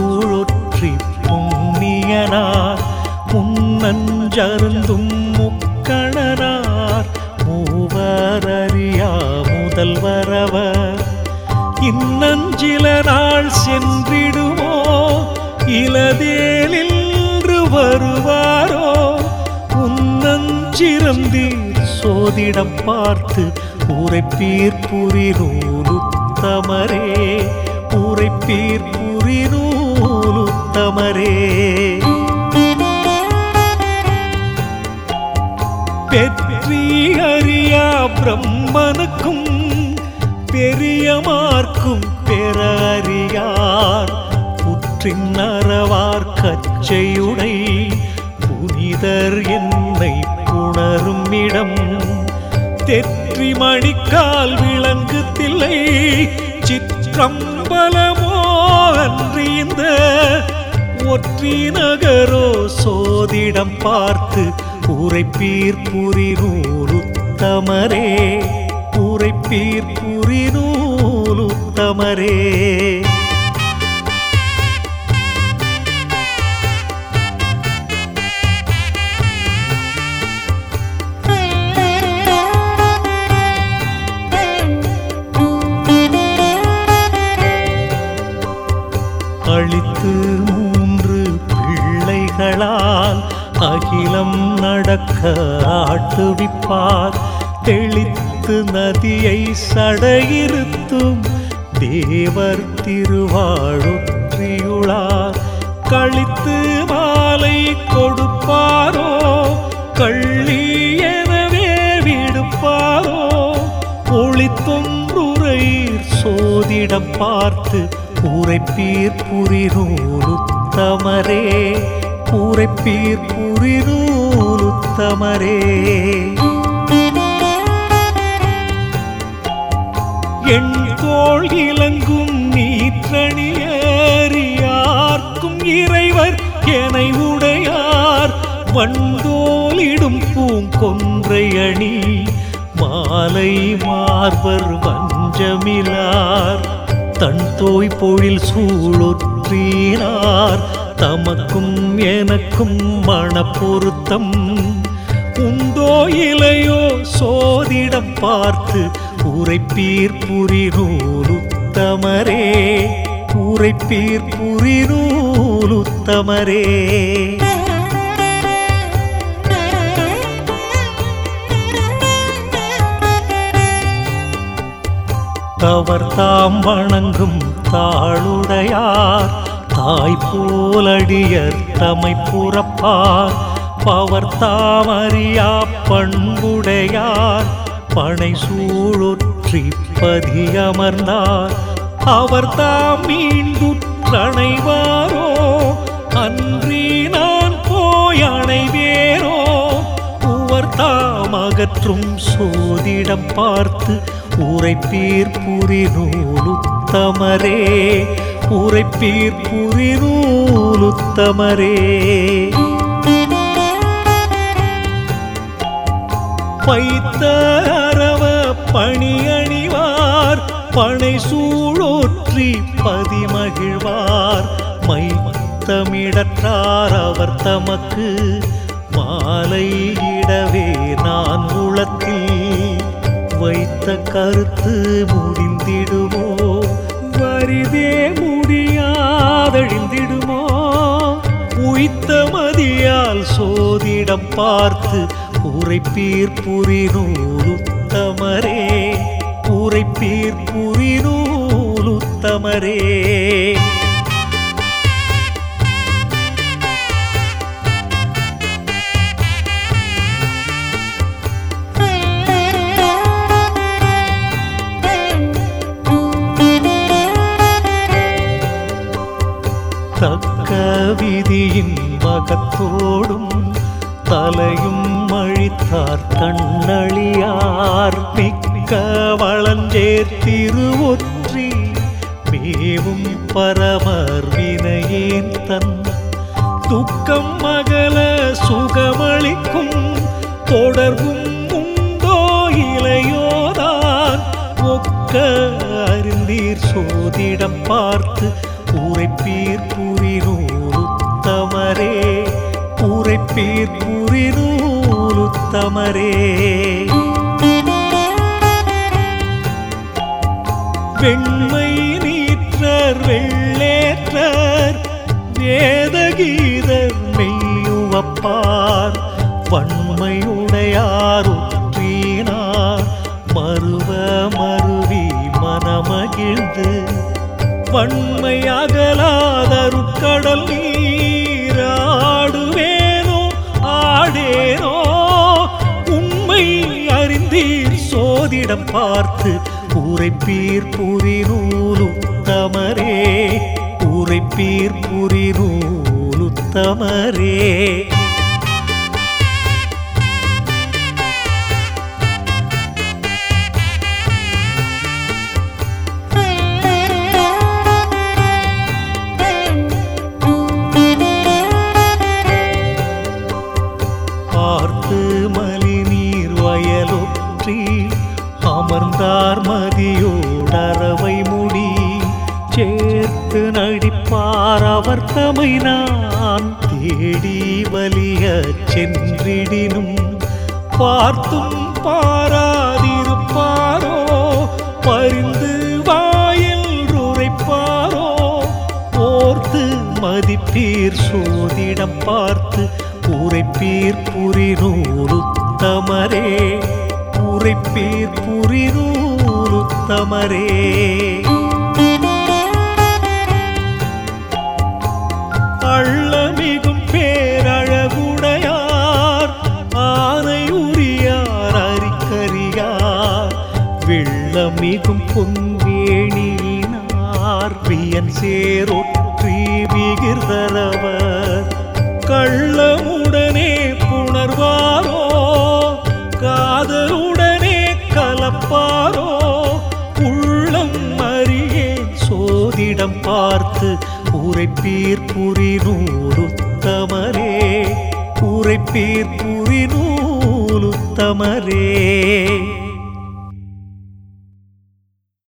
சூழொற்றி பொன்னியனார் முன்னஞ்சருந்தும் முக்கணனார். மூவரறியா முதல்வரவர். இன்னஞ்சில நாள் சென்றிடுமோ? இலதேலின்று வருவாரோ? உன்னஞ்சிறந்தீர் சோதிடம் பார்த்து உரைப்பீர் புரிரூருத்தமரே உரைப்பீர் புரிரு உத்தமரே பெற்றி அறியா பிரம்மனுக்கும் பெரியமார்க்கும் பெற அறியார். புற்றின் அறவார் கச்சையுடை புனிதர் என்னை புணரும் இடம். தெற்றி மணிக்கால் விளங்கு தில்லை சிற்றம்பலமோ அன்று இந்த நகரோ சோதிடம் பார்த்து உரைப்பீர் புரிநூலுத்தமரே உரைப்பீர் புரிநூலுத்தமரே அழித்து மூன்று கண்களால் அகிலம் நடக்க ஆட்டுவிப்பார். தெளித்து நதியை சடையிருத்தும் தேவர் திருவாழுற்றியுளார் கழித்து மாலை கொடுப்பாரோ? கள்ளி எனவே விடுப்பாரோ? ஒளித்தொன்றுரை சோதிடம் பார்த்து உரைப்பீர் புரிநூலுத்தமரே. உரைப்பீர் புரிநூலுத்தமரே என் தோள் இலங்கும் நீற்றணியறியார்க்கும் இறைவர் என உடையார். வண்டோலிடும் பூங்கொன்றையணி மாலை மார்பர் வஞ்சமிலார். தன் தோய் பொழில் சூழொற்றினார். தமக்கும் எனக்கும் மணப்பொருத்தம் உண்டோ இலையோ சோதிடம் பார்த்து உரைப்பீர் புரிநூலுத்தமரே. உரைப்பீர் புரிநூலுத்தமரே. அவர் தாம் வணங்கும் தாளுடையார். தாய் போலடியர் தமை புறப்பார் பவர் தாமறியா பண்புடையார். பனை சூழொற்றி பதியமர்ந்தார் அவர் தாம் மீண்டுற்றணைவாரோ? அன்றி நான் போய் அணைவேரோ? உவர் தாம் அகற்றும் சோதிடம் பார்த்து உரைப்பீர் புரி நூலுத்தமரே உரைப்பீர் புரிநூலுத்தமரே. பைத்த அரவ பணியணிவார் பனை சூழோற்றி பதிமகிழ்வார். மைத்தமிடற்றார் அவர் தமக்கு மாலையிடவே நான் உளத்தில் வைத்த கருத்து முடிந்திடுவோ வரிதே மு முடியாதழிந்திடுமோ உய்த்த மதியால் சோதிடம் பார்த்து உரைப்பீர் புரிநூலுத்தமரே. உரைப்பீர் புரிநூலுத்தமரே. தக்க விதியின் மகத்தோடும் தலையும் அழித்தார் கண்ணழியார். மிக்க வளஞ்சேர் திருவொற்றி மேவும் பரமர் வினையேன் தன். துக்கம் மகள சுகமளிக்கும் தொடர்பும் உண்டோ இளையோதான் ஒக்க அறிந்தீர் சோதிடம் பார்த்து உரைப்பீர் புரிநூலுத்தமரே உரைப்பீர் புரி வெண்மை நீற்றர் வெள்ளேற்றர் வேதகீதர் மெய்யுவப்பார் வன்மையுடையார் வன்மை அகலாதருட்கடல் நீராடுவேனோ ஆடேனோ? உண்மை அறிந்தீர் சோதிடம் பார்த்து உரைப்பீர் புரி நூலுத்தமரே உரைப்பீர் புரி நூலுத்தமரே சேர்த்து நடிப்பார் அவர் தமை நான். தேடி வலிய சென்றிடினும் பார்த்தும் பாராதிருப்பாரோ? பரிந்து வாயில் உரைப்பாரோ? ஓர்த்து மதிப்பீர் சோதிடம் பார்த்து உரைப்பீர் புரி நூலுத்தமரே உரைப்பீர் புரி வெள்ளமிகும் பொன்வேணியினார் வியன் சேரொற்றி விகிர்தரவர் கள்ளமுடனே புணர்வாரோ காதலுடனே கலப்பாரோ உள்ளம் அறியேன் சோதிடம் பார்த்து உரைப்பீர் புரி நூலுத்தமரே உரைப்பீர் புரி நூலுத்தமரே